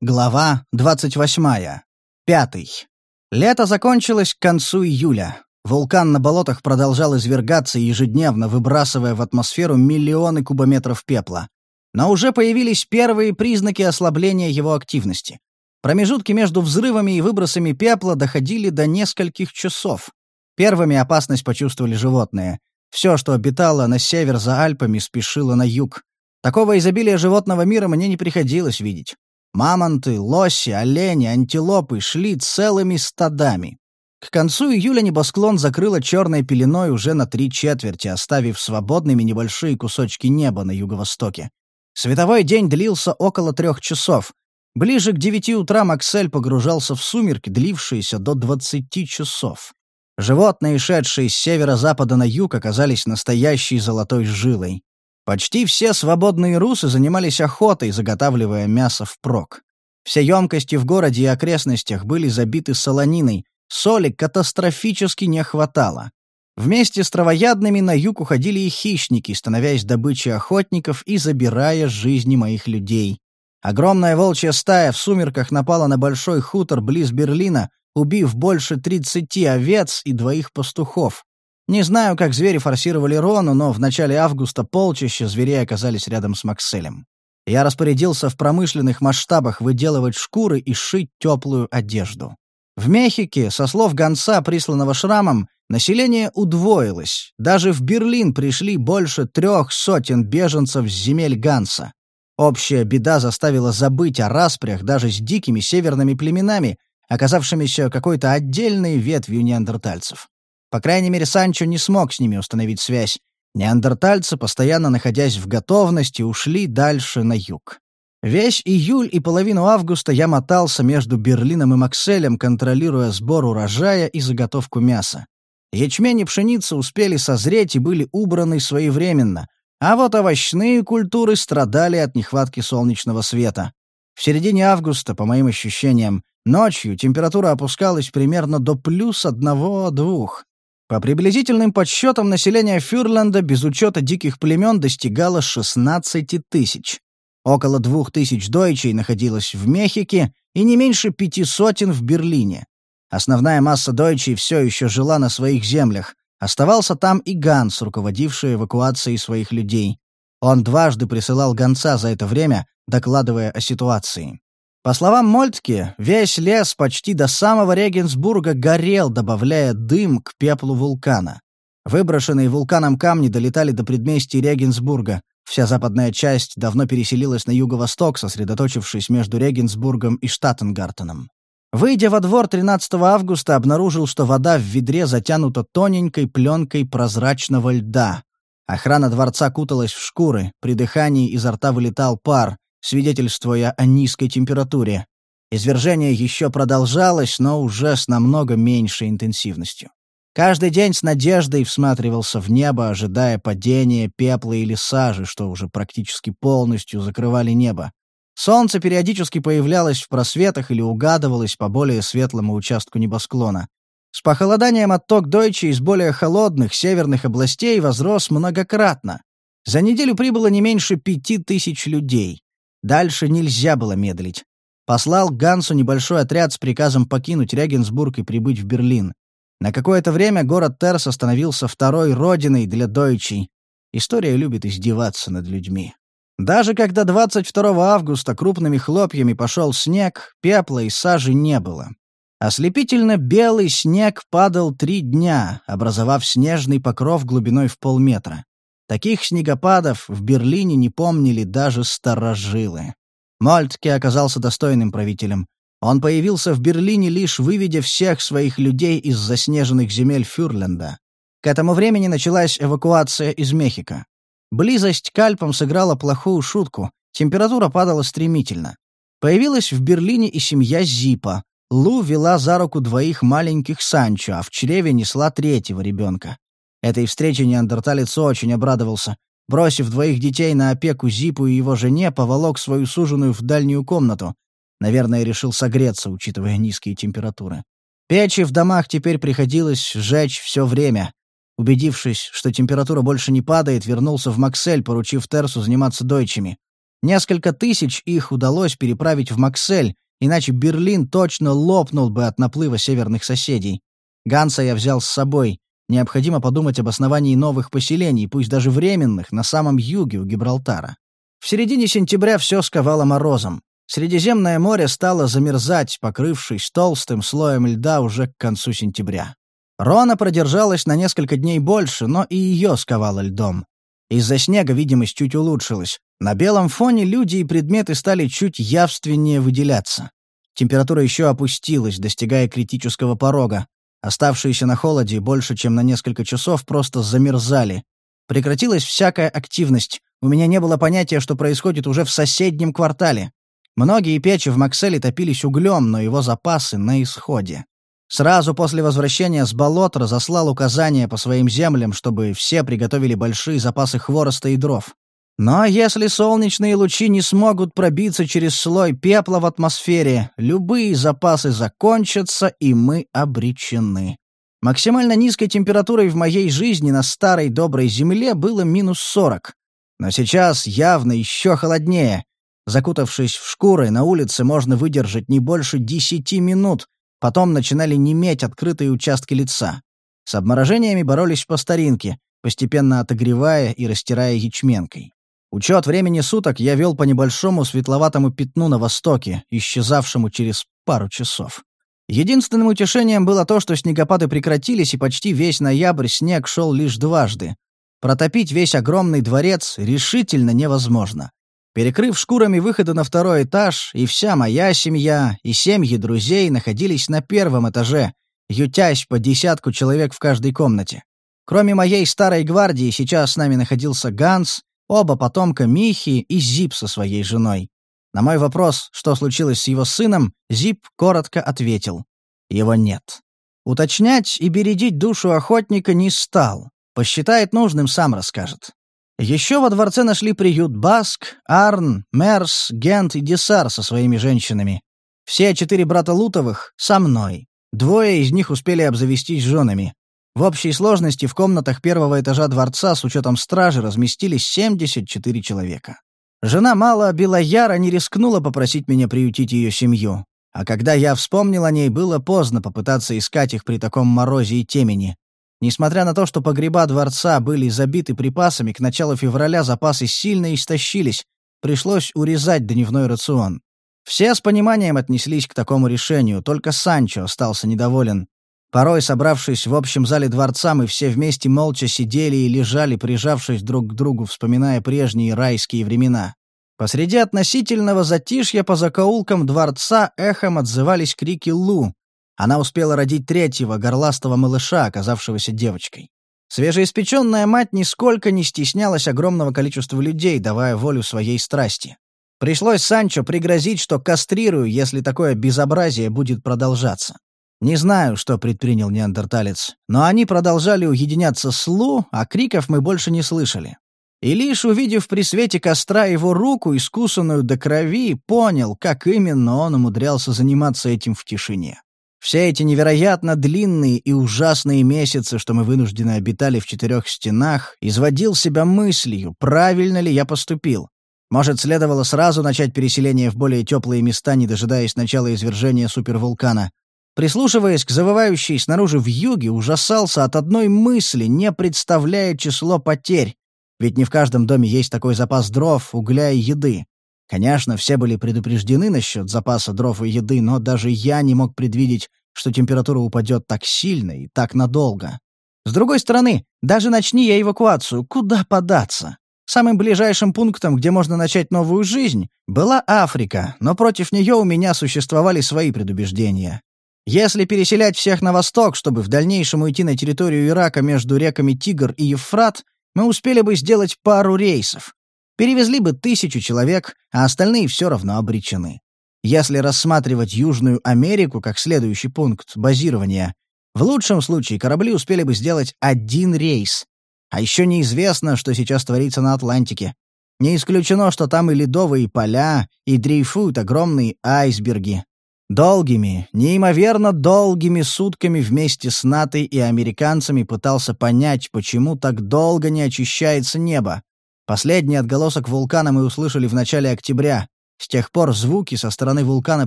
Глава 28. Пятый. Лето закончилось к концу июля. Вулкан на болотах продолжал извергаться ежедневно, выбрасывая в атмосферу миллионы кубометров пепла. Но уже появились первые признаки ослабления его активности. Промежутки между взрывами и выбросами пепла доходили до нескольких часов. Первыми опасность почувствовали животные. Все, что обитало на север за Альпами, спешило на юг. Такого изобилия животного мира мне не приходилось видеть. Мамонты, лоси, олени, антилопы шли целыми стадами. К концу июля небосклон закрыло черной пеленой уже на три четверти, оставив свободными небольшие кусочки неба на юго-востоке. Световой день длился около трех часов. Ближе к девяти утра Максель погружался в сумерки, длившиеся до двадцати часов. Животные, шедшие с северо-запада на юг, оказались настоящей золотой жилой. Почти все свободные русы занимались охотой, заготавливая мясо впрок. Все емкости в городе и окрестностях были забиты солониной, соли катастрофически не хватало. Вместе с травоядными на юг уходили и хищники, становясь добычей охотников и забирая жизни моих людей. Огромная волчья стая в сумерках напала на большой хутор близ Берлина, убив больше тридцати овец и двоих пастухов. Не знаю, как звери форсировали Рону, но в начале августа полчища зверей оказались рядом с Макселем. Я распорядился в промышленных масштабах выделывать шкуры и шить теплую одежду. В Мехике, со слов гонца, присланного шрамом, население удвоилось. Даже в Берлин пришли больше трех сотен беженцев с земель Ганса. Общая беда заставила забыть о распрях даже с дикими северными племенами, оказавшимися какой-то отдельной ветвью неандертальцев. По крайней мере, Санчо не смог с ними установить связь. Неандертальцы, постоянно находясь в готовности, ушли дальше на юг. Весь июль и половину августа я мотался между Берлином и Макселем, контролируя сбор урожая и заготовку мяса. Ячмень и пшеница успели созреть и были убраны своевременно, а вот овощные культуры страдали от нехватки солнечного света. В середине августа, по моим ощущениям, ночью температура опускалась примерно до плюс одного-двух. По приблизительным подсчетам, население Фюрленда без учета диких племен достигало 16 тысяч. Около двух тысяч дойчей находилось в Мехике и не меньше пяти сотен в Берлине. Основная масса дойчей все еще жила на своих землях. Оставался там и Ганс, руководивший эвакуацией своих людей. Он дважды присылал гонца за это время, докладывая о ситуации. По словам Мольтке, весь лес почти до самого Регенсбурга горел, добавляя дым к пеплу вулкана. Выброшенные вулканом камни долетали до предместий Регенсбурга. Вся западная часть давно переселилась на юго-восток, сосредоточившись между Регенсбургом и Штаттенгартеном. Выйдя во двор 13 августа, обнаружил, что вода в ведре затянута тоненькой пленкой прозрачного льда. Охрана дворца куталась в шкуры, при дыхании изо рта вылетал пар, свидетельствуя о низкой температуре. Извержение еще продолжалось, но уже с намного меньшей интенсивностью. Каждый день с надеждой всматривался в небо, ожидая падения пепла или сажи, что уже практически полностью закрывали небо. Солнце периодически появлялось в просветах или угадывалось по более светлому участку небосклона. С похолоданием отток Дойче из более холодных северных областей возрос многократно. За неделю прибыло не меньше пяти тысяч людей. Дальше нельзя было медлить. Послал Гансу небольшой отряд с приказом покинуть Регенсбург и прибыть в Берлин. На какое-то время город Терс становился второй родиной для дойчей. История любит издеваться над людьми. Даже когда 22 августа крупными хлопьями пошел снег, пепла и сажи не было. Ослепительно белый снег падал три дня, образовав снежный покров глубиной в полметра. Таких снегопадов в Берлине не помнили даже старожилы. Мольтке оказался достойным правителем. Он появился в Берлине, лишь выведя всех своих людей из заснеженных земель Фюрленда. К этому времени началась эвакуация из Мехико. Близость к Альпам сыграла плохую шутку, температура падала стремительно. Появилась в Берлине и семья Зипа. Лу вела за руку двоих маленьких Санчо, а в чреве несла третьего ребенка. Этой встрече неандерталец очень обрадовался. Бросив двоих детей на опеку Зипу и его жене, поволок свою суженую в дальнюю комнату. Наверное, решил согреться, учитывая низкие температуры. Печи в домах теперь приходилось сжечь все время. Убедившись, что температура больше не падает, вернулся в Максель, поручив Терсу заниматься дойчами. Несколько тысяч их удалось переправить в Максель, иначе Берлин точно лопнул бы от наплыва северных соседей. Ганса я взял с собой. Необходимо подумать об основании новых поселений, пусть даже временных, на самом юге у Гибралтара. В середине сентября все сковало морозом. Средиземное море стало замерзать, покрывшись толстым слоем льда уже к концу сентября. Рона продержалась на несколько дней больше, но и ее сковало льдом. Из-за снега видимость чуть улучшилась. На белом фоне люди и предметы стали чуть явственнее выделяться. Температура еще опустилась, достигая критического порога. Оставшиеся на холоде больше, чем на несколько часов, просто замерзали. Прекратилась всякая активность. У меня не было понятия, что происходит уже в соседнем квартале. Многие печи в Макселе топились углем, но его запасы на исходе. Сразу после возвращения с болот разослал указания по своим землям, чтобы все приготовили большие запасы хвороста и дров. Но если солнечные лучи не смогут пробиться через слой пепла в атмосфере, любые запасы закончатся, и мы обречены. Максимально низкой температурой в моей жизни на старой доброй земле было минус сорок. Но сейчас явно еще холоднее. Закутавшись в шкуры, на улице можно выдержать не больше десяти минут, потом начинали неметь открытые участки лица. С обморожениями боролись по старинке, постепенно отогревая и растирая ячменкой. Учет времени суток я вел по небольшому светловатому пятну на востоке, исчезавшему через пару часов. Единственным утешением было то, что снегопады прекратились, и почти весь ноябрь снег шел лишь дважды. Протопить весь огромный дворец решительно невозможно. Перекрыв шкурами выходы на второй этаж, и вся моя семья, и семьи друзей находились на первом этаже, ютясь по десятку человек в каждой комнате. Кроме моей старой гвардии, сейчас с нами находился Ганс, оба потомка Михи и Зип со своей женой. На мой вопрос, что случилось с его сыном, Зип коротко ответил. Его нет. Уточнять и бередить душу охотника не стал. Посчитает нужным, сам расскажет. Еще во дворце нашли приют Баск, Арн, Мерс, Гент и Десар со своими женщинами. Все четыре брата Лутовых — со мной. Двое из них успели обзавестись женами. В общей сложности в комнатах первого этажа дворца с учетом стражи разместились 74 человека. Жена Мала Белояра не рискнула попросить меня приютить ее семью. А когда я вспомнил о ней, было поздно попытаться искать их при таком морозе и темени. Несмотря на то, что погреба дворца были забиты припасами, к началу февраля запасы сильно истощились, пришлось урезать дневной рацион. Все с пониманием отнеслись к такому решению, только Санчо остался недоволен. Порой, собравшись в общем зале дворца, мы все вместе молча сидели и лежали, прижавшись друг к другу, вспоминая прежние райские времена. Посреди относительного затишья по закоулкам дворца эхом отзывались крики Лу. Она успела родить третьего, горластого малыша, оказавшегося девочкой. Свежеиспеченная мать нисколько не стеснялась огромного количества людей, давая волю своей страсти. Пришлось Санчо пригрозить, что кастрирую, если такое безобразие будет продолжаться. Не знаю, что предпринял неандерталец, но они продолжали уединяться с Лу, а криков мы больше не слышали. И лишь увидев при свете костра его руку, искусанную до крови, понял, как именно он умудрялся заниматься этим в тишине. Все эти невероятно длинные и ужасные месяцы, что мы вынуждены обитали в четырех стенах, изводил себя мыслью, правильно ли я поступил. Может, следовало сразу начать переселение в более теплые места, не дожидаясь начала извержения супервулкана. Прислушиваясь к завывающей снаружи в юге, ужасался от одной мысли, не представляя число потерь. Ведь не в каждом доме есть такой запас дров, угля и еды. Конечно, все были предупреждены насчет запаса дров и еды, но даже я не мог предвидеть, что температура упадет так сильно и так надолго. С другой стороны, даже начни я эвакуацию, куда податься? Самым ближайшим пунктом, где можно начать новую жизнь, была Африка, но против нее у меня существовали свои предубеждения. Если переселять всех на восток, чтобы в дальнейшем уйти на территорию Ирака между реками Тигр и Евфрат, мы успели бы сделать пару рейсов. Перевезли бы тысячу человек, а остальные все равно обречены. Если рассматривать Южную Америку как следующий пункт базирования, в лучшем случае корабли успели бы сделать один рейс. А еще неизвестно, что сейчас творится на Атлантике. Не исключено, что там и ледовые поля, и дрейфуют огромные айсберги. Долгими, неимоверно долгими сутками вместе с НАТО и американцами пытался понять, почему так долго не очищается небо. Последний отголосок вулкана мы услышали в начале октября. С тех пор звуки со стороны вулкана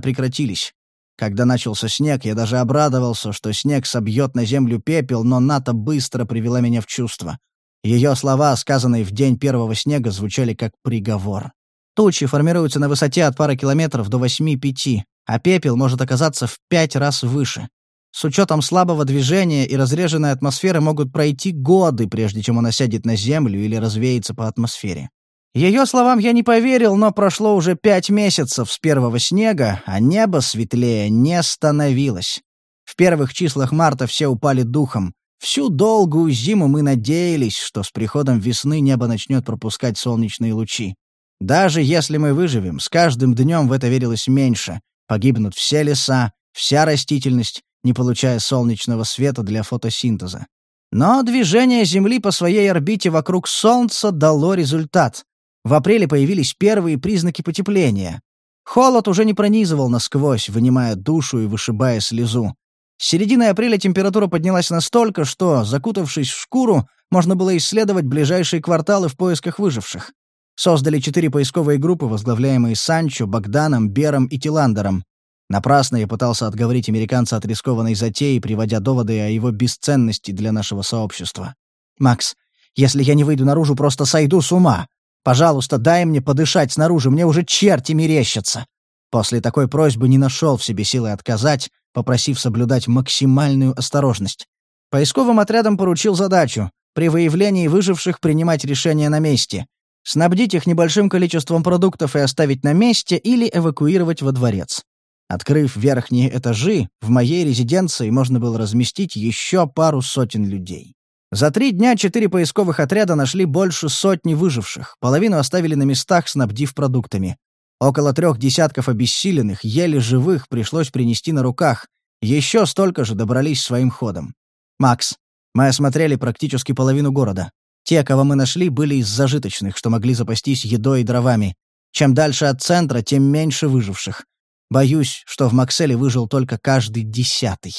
прекратились. Когда начался снег, я даже обрадовался, что снег собьет на землю пепел, но Ната быстро привела меня в чувство. Ее слова, сказанные в день первого снега, звучали как приговор. Тучи формируются на высоте от пары километров до 8-5, а пепел может оказаться в пять раз выше. С учетом слабого движения и разреженной атмосферы могут пройти годы, прежде чем он осядет на Землю или развеется по атмосфере. Ее словам я не поверил, но прошло уже пять месяцев с первого снега, а небо светлее не становилось. В первых числах марта все упали духом. Всю долгую зиму мы надеялись, что с приходом весны небо начнет пропускать солнечные лучи. Даже если мы выживем, с каждым днем в это верилось меньше. Погибнут все леса, вся растительность, не получая солнечного света для фотосинтеза. Но движение Земли по своей орбите вокруг Солнца дало результат. В апреле появились первые признаки потепления. Холод уже не пронизывал насквозь, вынимая душу и вышибая слезу. С середины апреля температура поднялась настолько, что, закутавшись в шкуру, можно было исследовать ближайшие кварталы в поисках выживших. Создали четыре поисковые группы, возглавляемые Санчо, Богданом, Бером и Тиландером. Напрасно я пытался отговорить американца от рискованной затеи, приводя доводы о его бесценности для нашего сообщества. «Макс, если я не выйду наружу, просто сойду с ума. Пожалуйста, дай мне подышать снаружи, мне уже черти мерещатся». После такой просьбы не нашел в себе силы отказать, попросив соблюдать максимальную осторожность. Поисковым отрядам поручил задачу — при выявлении выживших принимать решения на месте, снабдить их небольшим количеством продуктов и оставить на месте или эвакуировать во дворец. Открыв верхние этажи, в моей резиденции можно было разместить еще пару сотен людей. За три дня четыре поисковых отряда нашли больше сотни выживших, половину оставили на местах, снабдив продуктами. Около трех десятков обессиленных, еле живых, пришлось принести на руках. Еще столько же добрались своим ходом. «Макс, мы осмотрели практически половину города. Те, кого мы нашли, были из зажиточных, что могли запастись едой и дровами. Чем дальше от центра, тем меньше выживших. Боюсь, что в Макселе выжил только каждый десятый».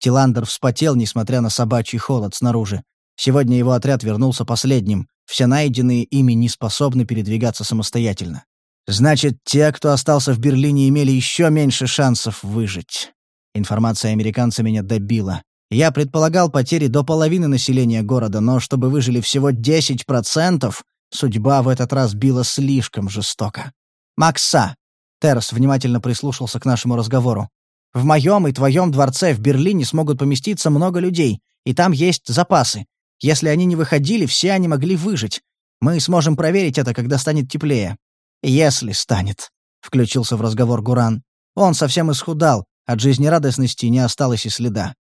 Тиландер вспотел, несмотря на собачий холод снаружи. Сегодня его отряд вернулся последним. Все найденные ими не способны передвигаться самостоятельно. Значит, те, кто остался в Берлине, имели еще меньше шансов выжить. Информация американца меня добила. Я предполагал потери до половины населения города, но чтобы выжили всего 10%, судьба в этот раз била слишком жестоко. «Макса!» — Терс внимательно прислушался к нашему разговору. «В моем и твоем дворце в Берлине смогут поместиться много людей, и там есть запасы. Если они не выходили, все они могли выжить. Мы сможем проверить это, когда станет теплее. «Если станет», — включился в разговор Гуран. «Он совсем исхудал, от жизнерадостности не осталось и следа.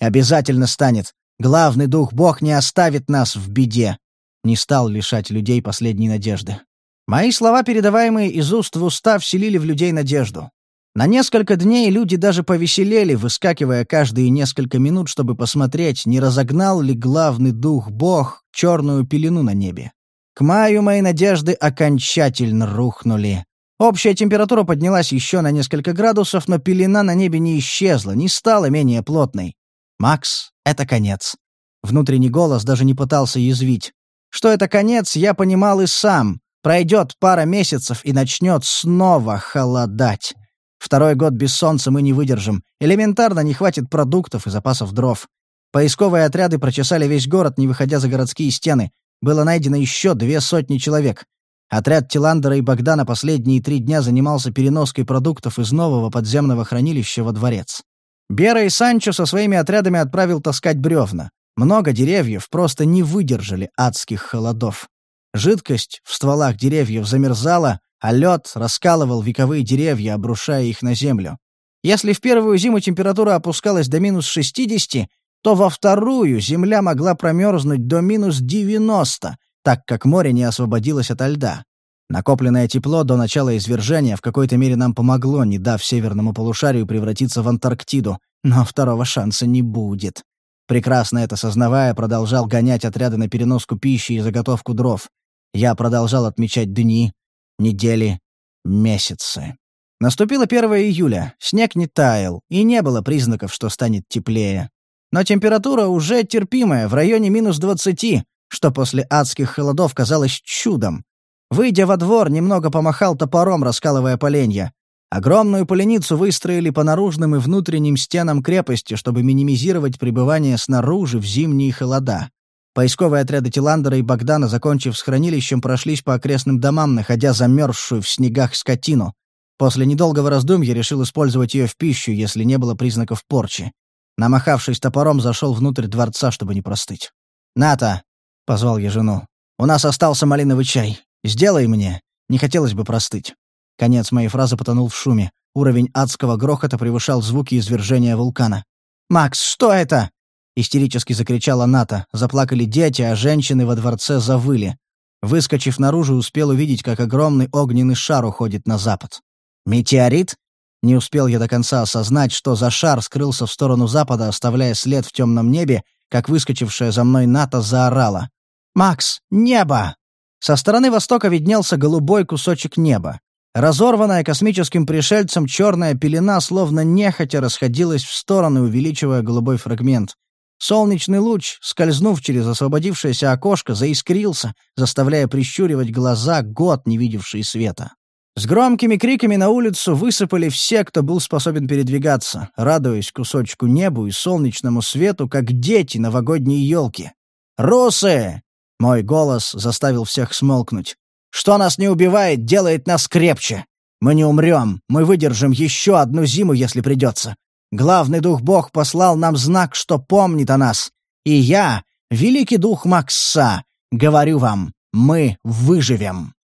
Обязательно станет. Главный дух Бог не оставит нас в беде». Не стал лишать людей последней надежды. Мои слова, передаваемые из уст в уста, вселили в людей надежду. На несколько дней люди даже повеселели, выскакивая каждые несколько минут, чтобы посмотреть, не разогнал ли главный дух Бог черную пелену на небе. К маю мои надежды окончательно рухнули. Общая температура поднялась еще на несколько градусов, но пелена на небе не исчезла, не стала менее плотной. «Макс, это конец». Внутренний голос даже не пытался язвить. Что это конец, я понимал и сам. Пройдет пара месяцев и начнет снова холодать. Второй год без солнца мы не выдержим. Элементарно не хватит продуктов и запасов дров. Поисковые отряды прочесали весь город, не выходя за городские стены было найдено еще две сотни человек. Отряд Тиландера и Богдана последние три дня занимался переноской продуктов из нового подземного хранилища во дворец. Бера и Санчо со своими отрядами отправил таскать бревна. Много деревьев просто не выдержали адских холодов. Жидкость в стволах деревьев замерзала, а лед раскалывал вековые деревья, обрушая их на землю. Если в первую зиму температура опускалась до минус 60, то во вторую земля могла промерзнуть до минус 90, так как море не освободилось ото льда. Накопленное тепло до начала извержения в какой-то мере нам помогло, не дав северному полушарию превратиться в Антарктиду, но второго шанса не будет. Прекрасно это сознавая, продолжал гонять отряды на переноску пищи и заготовку дров. Я продолжал отмечать дни, недели, месяцы. Наступило 1 июля, снег не таял, и не было признаков, что станет теплее. Но температура уже терпимая, в районе минус 20. что после адских холодов казалось чудом. Выйдя во двор, немного помахал топором, раскалывая поленья. Огромную поленицу выстроили по наружным и внутренним стенам крепости, чтобы минимизировать пребывание снаружи в зимние холода. Поисковые отряды Тиландера и Богдана, закончив с хранилищем, прошлись по окрестным домам, находя замерзшую в снегах скотину. После недолгого раздумья решил использовать ее в пищу, если не было признаков порчи. Намахавшись топором, зашел внутрь дворца, чтобы не простыть. «Ната!» — позвал я жену. «У нас остался малиновый чай. Сделай мне. Не хотелось бы простыть». Конец моей фразы потонул в шуме. Уровень адского грохота превышал звуки извержения вулкана. «Макс, что это?» Истерически закричала Ната. Заплакали дети, а женщины во дворце завыли. Выскочив наружу, успел увидеть, как огромный огненный шар уходит на запад. «Метеорит?» Не успел я до конца осознать, что за шар скрылся в сторону запада, оставляя след в темном небе, как выскочившая за мной Ната заорала. «Макс, небо!» Со стороны востока виднелся голубой кусочек неба. Разорванная космическим пришельцем черная пелена словно нехотя расходилась в стороны, увеличивая голубой фрагмент. Солнечный луч, скользнув через освободившееся окошко, заискрился, заставляя прищуривать глаза, год не видевшие света. С громкими криками на улицу высыпали все, кто был способен передвигаться, радуясь кусочку небу и солнечному свету, как дети новогодней елки. «Русы!» — мой голос заставил всех смолкнуть. «Что нас не убивает, делает нас крепче. Мы не умрем, мы выдержим еще одну зиму, если придется. Главный дух-бог послал нам знак, что помнит о нас. И я, великий дух Макса, говорю вам, мы выживем.